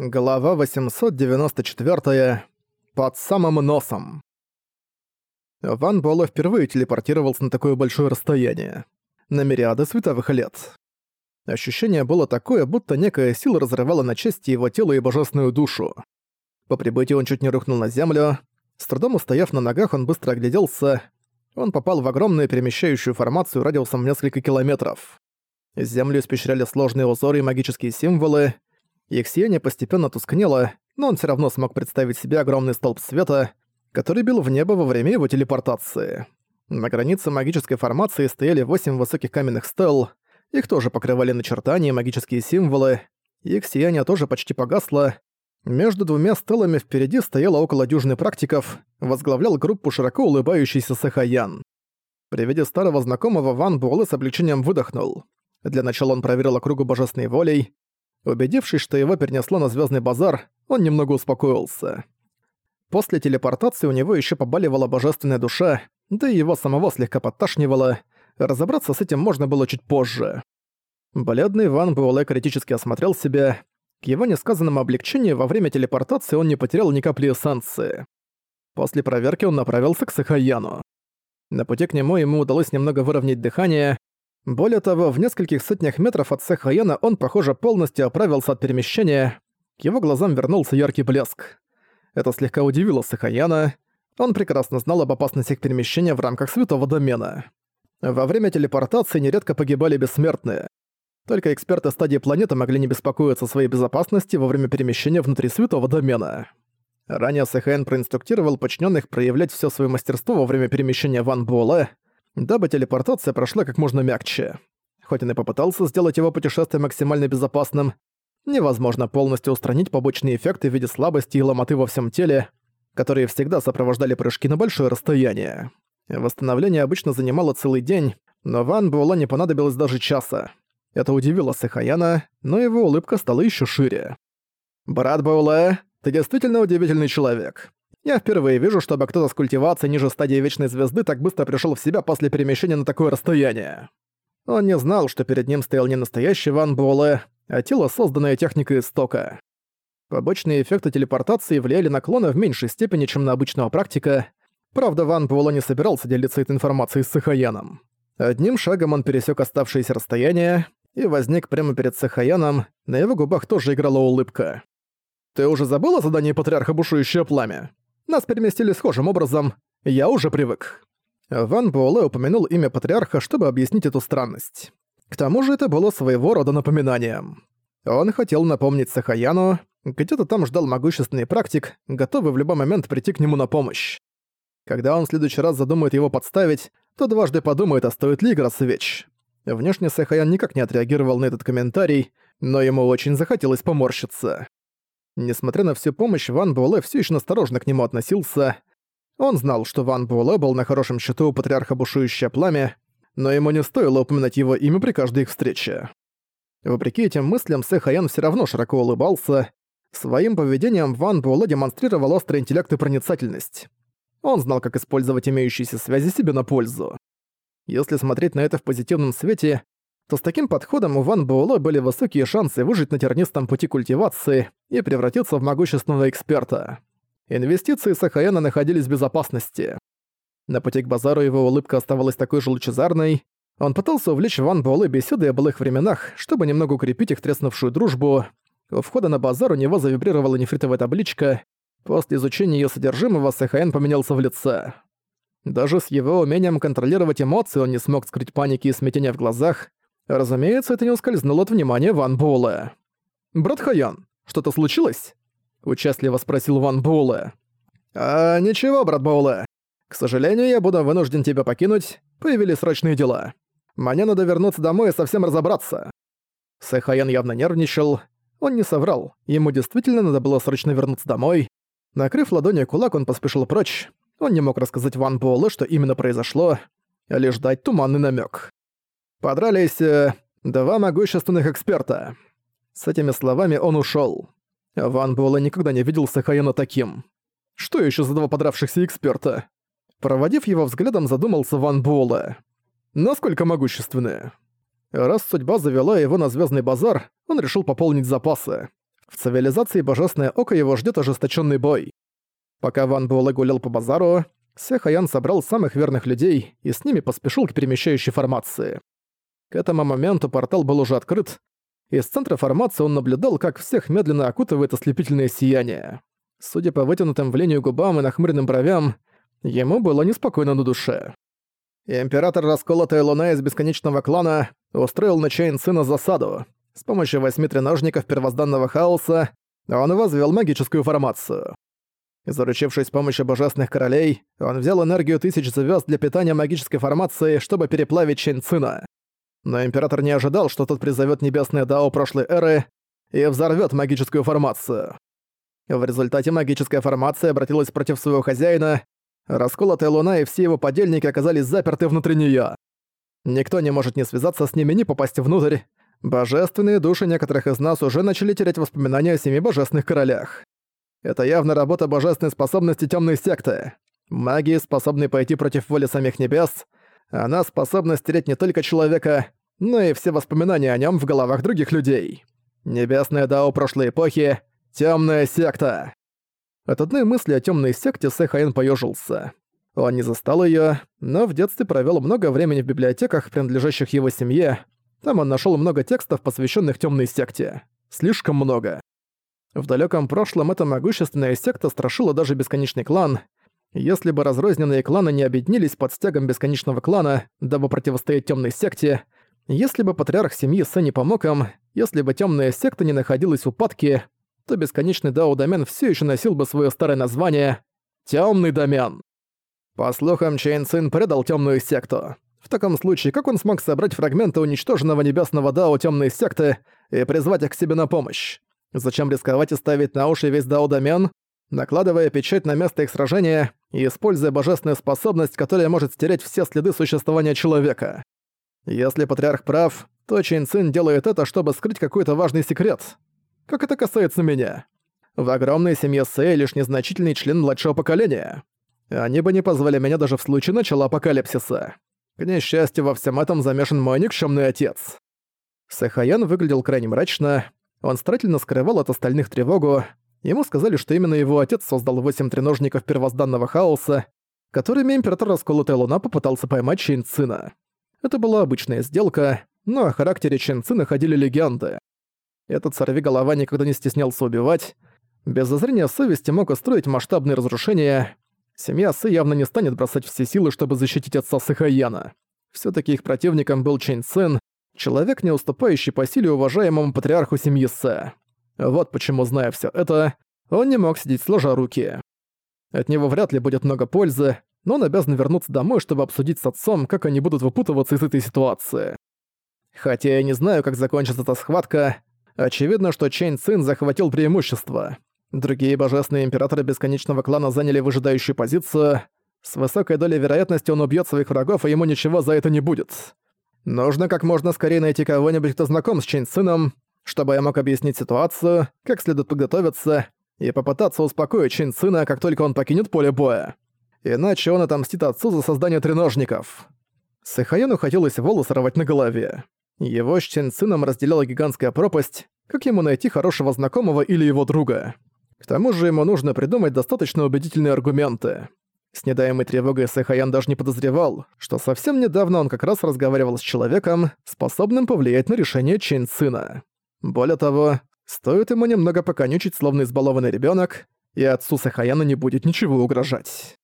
Глава 894. Под самым носом. Ван Буэлэ впервые телепортировался на такое большое расстояние. На мириады световых лет. Ощущение было такое, будто некая сила разрывала на части его тело и божественную душу. По прибытии он чуть не рухнул на землю. С трудом устояв на ногах, он быстро огляделся. Он попал в огромную перемещающую формацию радиусом в несколько километров. Землю испещряли сложные узоры и магические символы, их сияние постепенно тускнело, но он все равно смог представить себе огромный столб света, который бил в небо во время его телепортации. На границе магической формации стояли восемь высоких каменных стел, их тоже покрывали начертания и магические символы, их сияние тоже почти погасло. Между двумя стелами впереди стояло около дюжины практиков, возглавлял группу широко улыбающийся Сахаян. При виде старого знакомого Ван Буэлэ с облегчением выдохнул. Для начала он проверил округу божественной волей, Убедившись, что его перенесло на Звездный базар, он немного успокоился. После телепортации у него еще побаливала божественная душа, да и его самого слегка подташнивало. Разобраться с этим можно было чуть позже. Бледный Ван Буэлэ критически осмотрел себя. К его несказанному облегчению во время телепортации он не потерял ни капли эссенции. После проверки он направился к Сахаяну. На пути к нему ему удалось немного выровнять дыхание, более того, в нескольких сотнях метров от Сэхаяна он, похоже, полностью оправился от перемещения. К его глазам вернулся яркий блеск. Это слегка удивило Сэхаяна. Он прекрасно знал об опасностях перемещения в рамках святого домена. Во время телепортации нередко погибали бессмертные. Только эксперты стадии планеты могли не беспокоиться о своей безопасности во время перемещения внутри святого домена. Ранее Сэхаян проинструктировал подчиненных проявлять все свое мастерство во время перемещения Ван Буэлэ, дабы телепортация прошла как можно мягче. Хоть он и попытался сделать его путешествие максимально безопасным, невозможно полностью устранить побочные эффекты в виде слабости и ломоты во всем теле, которые всегда сопровождали прыжки на большое расстояние. Восстановление обычно занимало целый день, но Ван Буэлла не понадобилось даже часа. Это удивило Сахаяна, но его улыбка стала еще шире. «Брат Буэлэ, ты действительно удивительный человек. Я впервые вижу, чтобы кто-то с культивацией ниже стадии Вечной Звезды так быстро пришел в себя после перемещения на такое расстояние. Он не знал, что перед ним стоял не настоящий Ван Буэлэ, а тело, созданное техникой истока. Побочные эффекты телепортации влияли на клона в меньшей степени, чем на обычного практика. Правда, Ван Буэлэ не собирался делиться этой информацией с Сахаяном. Одним шагом он пересек оставшееся расстояние и возник прямо перед Сахаяном, на его губах тоже играла улыбка. «Ты уже забыл о задании Патриарха Бушующее Пламя? Нас переместили схожим образом. Я уже привык». Ван Буэлэ упомянул имя Патриарха, чтобы объяснить эту странность. К тому же это было своего рода напоминанием. Он хотел напомнить Сахаяну, где-то там ждал могущественный практик, готовый в любой момент прийти к нему на помощь. Когда он в следующий раз задумает его подставить, то дважды подумает, а стоит ли игра свеч. Внешне Сахаян никак не отреагировал на этот комментарий, но ему очень захотелось поморщиться. Несмотря на всю помощь, Ван Буэлэ все еще осторожно к нему относился. Он знал, что Ван Буэлэ был на хорошем счету у патриарха Бушующее Пламя, но ему не стоило упоминать его имя при каждой их встрече. Вопреки этим мыслям, Сэ Хаян все равно широко улыбался. Своим поведением Ван Буэлэ демонстрировал острый интеллект и проницательность. Он знал, как использовать имеющиеся связи себе на пользу. Если смотреть на это в позитивном свете, то с таким подходом у Ван Буэлэ были высокие шансы выжить на тернистом пути культивации и превратиться в могущественного эксперта. Инвестиции Сахаяна находились в безопасности. На пути к базару его улыбка оставалась такой же лучезарной. Он пытался увлечь Ван Буэлэ беседой о былых временах, чтобы немного укрепить их треснувшую дружбу. У входа на базар у него завибрировала нефритовая табличка. После изучения ее содержимого Сахаян поменялся в лице. Даже с его умением контролировать эмоции он не смог скрыть паники и смятения в глазах, Разумеется, это не ускользнуло от внимания Ван Буэлэ. «Брат Хаян, что-то случилось?» — участливо спросил Ван Буэлэ. «А ничего, брат Буэлэ. К сожалению, я буду вынужден тебя покинуть. Появились срочные дела. Мне надо вернуться домой и совсем разобраться». Сэхаян явно нервничал. Он не соврал. Ему действительно надо было срочно вернуться домой. Накрыв ладонью кулак, он поспешил прочь. Он не мог рассказать Ван Буэлэ, что именно произошло, а лишь дать туманный намек. Подрались э, два могущественных эксперта. С этими словами он ушел. Ван Буэлэ никогда не видел Сахаяна таким. Что еще за два подравшихся эксперта? Проводив его взглядом, задумался Ван Буэлэ. Насколько могущественные? Раз судьба завела его на Звездный базар, он решил пополнить запасы. В цивилизации Божественное Око его ждет ожесточенный бой. Пока Ван Буэлэ гулял по базару, Се Хаян собрал самых верных людей и с ними поспешил к перемещающей формации. К этому моменту портал был уже открыт, из центра формации он наблюдал, как всех медленно окутывает ослепительное сияние. Судя по вытянутым в линию губам и нахмуренным бровям, ему было неспокойно на душе. Император Расколотая Луна из Бесконечного Клана устроил на Чейн сына засаду. С помощью восьми треножников первозданного хаоса он возвел магическую формацию. Заручившись помощью божественных королей, он взял энергию тысяч звезд для питания магической формации, чтобы переплавить Чэнь Цина. Но Император не ожидал, что тот призовет небесное Дао прошлой эры и взорвет магическую формацию. В результате магическая формация обратилась против своего хозяина, расколотая луна и все его подельники оказались заперты внутри нее. Никто не может ни связаться с ними, ни попасть внутрь. Божественные души некоторых из нас уже начали терять воспоминания о семи божественных королях. Это явно работа божественной способности темной секты. Магии, способные пойти против воли самих небес, она способна стереть не только человека, но и все воспоминания о нем в головах других людей. Небесная Дао прошлой эпохи — темная секта. От одной мысли о темной секте Сэхаэн поежился. Он не застал ее, но в детстве провел много времени в библиотеках, принадлежащих его семье. Там он нашел много текстов, посвященных темной секте. Слишком много. В далеком прошлом эта могущественная секта страшила даже бесконечный клан. Если бы разрозненные кланы не объединились под стягом бесконечного клана, дабы противостоять темной секте, если бы патриарх семьи Сэ не помог им, если бы темная секта не находилась в упадке, то бесконечный Дао-домен все еще носил бы свое старое название «Темный домен». По слухам, Чейн Цин предал темную секту. В таком случае, как он смог собрать фрагменты уничтоженного небесного Дао темной секты и призвать их к себе на помощь? Зачем рисковать и ставить на уши весь Дао-домен, накладывая печать на место их сражения и используя божественную способность, которая может стереть все следы существования человека? Если патриарх прав, то Чейн Цин делает это, чтобы скрыть какой-то важный секрет. Как это касается меня? В огромной семье Сэй лишь незначительный член младшего поколения. Они бы не позвали меня даже в случае начала апокалипсиса. К несчастью, во всем этом замешан мой никчемный отец. Сахаян выглядел крайне мрачно. Он старательно скрывал от остальных тревогу. Ему сказали, что именно его отец создал восемь треножников первозданного хаоса, которыми император Расколотая Луна попытался поймать Чейн Цина. Это была обычная сделка, но о характере Ченцы находили легенды. Этот сорвиголова никогда не стеснялся убивать, без зазрения совести мог устроить масштабные разрушения. Семья Сы явно не станет бросать все силы, чтобы защитить отца Сыхаяна. все таки их противником был Чэнь Цин, человек, не уступающий по силе уважаемому патриарху семьи Сэ. Вот почему, зная все это, он не мог сидеть сложа руки. От него вряд ли будет много пользы, но он обязан вернуться домой, чтобы обсудить с отцом, как они будут выпутываться из этой ситуации. Хотя я не знаю, как закончится эта схватка, очевидно, что Чейн Цин захватил преимущество. Другие божественные императоры Бесконечного Клана заняли выжидающую позицию. С высокой долей вероятности он убьет своих врагов, и ему ничего за это не будет. Нужно как можно скорее найти кого-нибудь, кто знаком с Чейн Цином, чтобы я мог объяснить ситуацию, как следует подготовиться и попытаться успокоить Чейн Цина, как только он покинет поле боя иначе он отомстит отцу за создание треножников. Сахаяну хотелось волосы рвать на голове. Его с Ченцином разделяла гигантская пропасть, как ему найти хорошего знакомого или его друга. К тому же ему нужно придумать достаточно убедительные аргументы. С недаемой тревогой Сэхаян даже не подозревал, что совсем недавно он как раз разговаривал с человеком, способным повлиять на решение Чэнь Цина. Более того, стоит ему немного поконючить, словно избалованный ребенок, и отцу Сэхаяна не будет ничего угрожать.